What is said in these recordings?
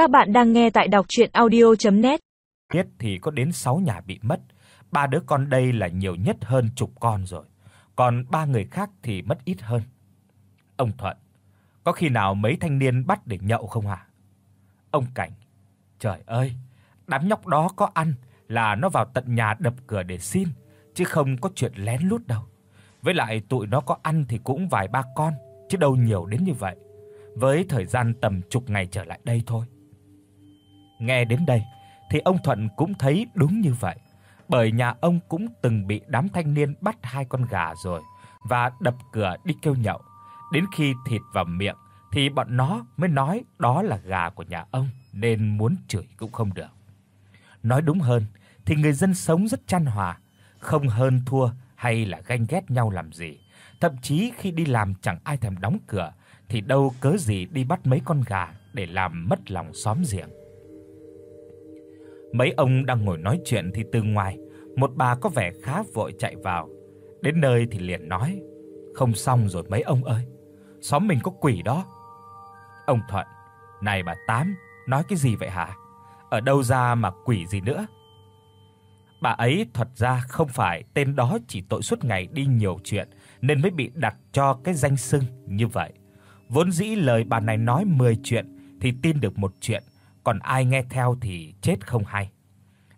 Các bạn đang nghe tại đọc audio net Nhất thì có đến 6 nhà bị mất, ba đứa con đây là nhiều nhất hơn chục con rồi, còn ba người khác thì mất ít hơn. Ông Thuận, có khi nào mấy thanh niên bắt để nhậu không hả? Ông Cảnh, trời ơi, đám nhóc đó có ăn là nó vào tận nhà đập cửa để xin, chứ không có chuyện lén lút đâu. Với lại tụi nó có ăn thì cũng vài ba con, chứ đâu nhiều đến như vậy. Với thời gian tầm chục ngày trở lại đây thôi. Nghe đến đây thì ông Thuận cũng thấy đúng như vậy, bởi nhà ông cũng từng bị đám thanh niên bắt hai con gà rồi và đập cửa đi kêu nhậu. Đến khi thịt vào miệng thì bọn nó mới nói đó là gà của nhà ông nên muốn chửi cũng không được. Nói đúng hơn thì người dân sống rất chan hòa, không hơn thua hay là ganh ghét nhau làm gì. Thậm chí khi đi làm chẳng ai thèm đóng cửa thì đâu cớ gì đi bắt mấy con gà để làm mất lòng xóm giềng. Mấy ông đang ngồi nói chuyện thì từ ngoài, một bà có vẻ khá vội chạy vào. Đến nơi thì liền nói: "Không xong rồi mấy ông ơi, xóm mình có quỷ đó." Ông Thuận: "Này bà Tám, nói cái gì vậy hả? Ở đâu ra mà quỷ gì nữa?" Bà ấy thật ra không phải tên đó chỉ tội suốt ngày đi nhiều chuyện nên mới bị đặt cho cái danh xưng như vậy. Vốn dĩ lời bà này nói 10 chuyện thì tin được một chuyện, còn ai nghe theo thì chết không hay.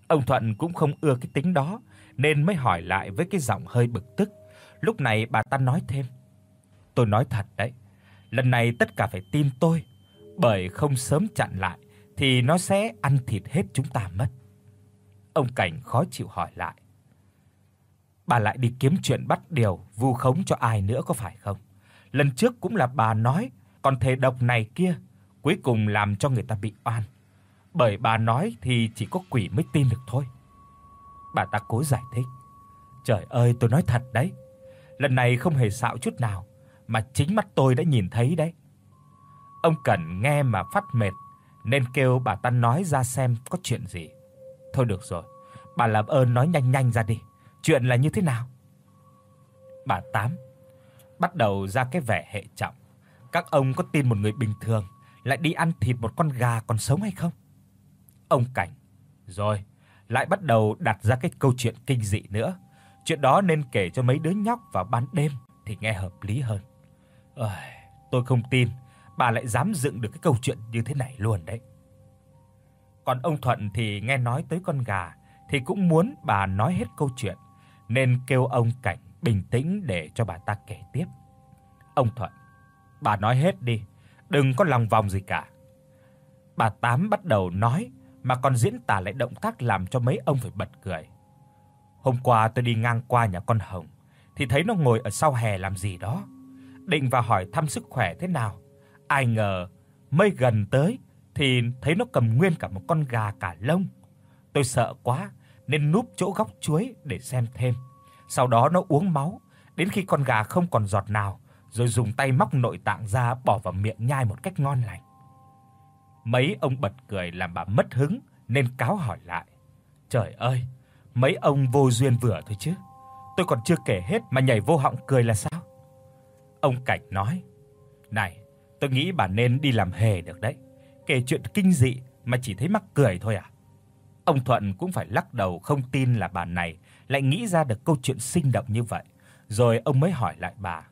Ông Thuận cũng không ưa cái tính đó nên mới hỏi lại với cái giọng hơi bực tức. Lúc này bà ta nói thêm: "Tôi nói thật đấy, lần này tất cả phải tin tôi, bởi không sớm chặn lại thì nó sẽ ăn thịt hết chúng ta mất." Ông Cảnh khó chịu hỏi lại: "Bà lại đi kiếm chuyện bắt điều, vu khống cho ai nữa có phải không? Lần trước cũng là bà nói, còn thể độc này kia, cuối cùng làm cho người ta bị oan. Bởi bà nói thì chỉ có quỷ mới tin được thôi." Bà ta cố giải thích: "Trời ơi, tôi nói thật đấy, lần này không hề xạo chút nào, mà chính mắt tôi đã nhìn thấy đấy." Ông Cẩn nghe mà phát mệt nên kêu bà ta nói ra xem có chuyện gì. Thôi được rồi, bà làm ơn nói nhanh nhanh ra đi, chuyện là như thế nào? Bà Tám bắt đầu ra cái vẻ hệ trọng. Các ông có tin một người bình thường lại đi ăn thịt một con gà còn sống hay không? Ông Cảnh, rồi, lại bắt đầu đặt ra cái câu chuyện kinh dị nữa. Chuyện đó nên kể cho mấy đứa nhóc vào ban đêm thì nghe hợp lý hơn. Ôi, tôi không tin bà lại dám dựng được cái câu chuyện như thế này luôn đấy. Còn ông Thuận thì nghe nói tới con gà thì cũng muốn bà nói hết câu chuyện, nên kêu ông Cảnh bình tĩnh để cho bà ta kể tiếp. Ông Thuận, bà nói hết đi, đừng có lòng vòng gì cả. Bà Tám bắt đầu nói mà còn diễn tả lại động tác làm cho mấy ông phải bật cười. Hôm qua tôi đi ngang qua nhà con Hồng thì thấy nó ngồi ở sau hè làm gì đó, định vào hỏi thăm sức khỏe thế nào. Ai ngờ mới gần tới thì thấy nó cầm nguyên cả một con gà cả lông. Tôi sợ quá nên núp chỗ góc chuối để xem thêm. Sau đó nó uống máu, đến khi con gà không còn giọt nào, rồi dùng tay móc nội tạng ra bỏ vào miệng nhai một cách ngon lành. Mấy ông bật cười làm bà mất hứng nên cáo hỏi lại. Trời ơi, mấy ông vô duyên vừa thôi chứ. Tôi còn chưa kể hết mà nhảy vô họng cười là sao? Ông Cảnh nói: "Này, tôi nghĩ bà nên đi làm hề được đấy kể chuyện kinh dị mà chỉ thấy mắc cười thôi à? Ông Thuận cũng phải lắc đầu không tin là bà này lại nghĩ ra được câu chuyện sinh động như vậy, rồi ông mới hỏi lại bà.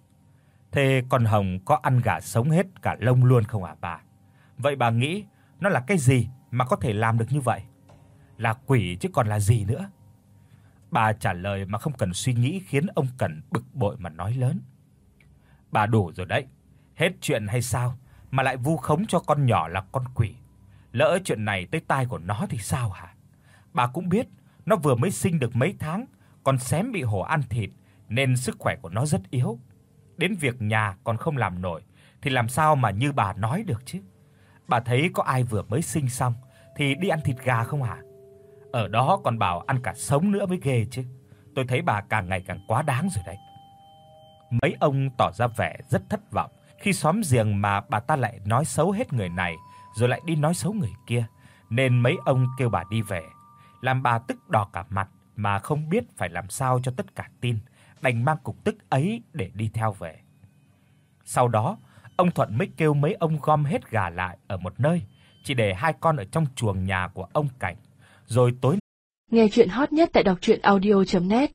Thế con Hồng có ăn gà sống hết cả lông luôn không à bà? Vậy bà nghĩ nó là cái gì mà có thể làm được như vậy? Là quỷ chứ còn là gì nữa? Bà trả lời mà không cần suy nghĩ khiến ông Cẩn bực bội mà nói lớn. Bà đủ rồi đấy, hết chuyện hay sao mà lại vu khống cho con nhỏ là con quỷ. Lỡ chuyện này tới tai của nó thì sao hả? Bà cũng biết, nó vừa mới sinh được mấy tháng, còn xém bị hổ ăn thịt nên sức khỏe của nó rất yếu. Đến việc nhà còn không làm nổi thì làm sao mà như bà nói được chứ? Bà thấy có ai vừa mới sinh xong thì đi ăn thịt gà không hả? Ở đó còn bảo ăn cả sống nữa mới ghê chứ. Tôi thấy bà càng ngày càng quá đáng rồi đấy. Mấy ông tỏ ra vẻ rất thất vọng khi xóm giềng mà bà ta lại nói xấu hết người này, rồi lại đi nói xấu người kia, nên mấy ông kêu bà đi về, làm bà tức đỏ cả mặt mà không biết phải làm sao cho tất cả tin, đành mang cục tức ấy để đi theo về. Sau đó, ông Thuận mới kêu mấy ông gom hết gà lại ở một nơi, chỉ để hai con ở trong chuồng nhà của ông Cảnh. Rồi tối Nghe truyện hot nhất tại doctruyenaudio.net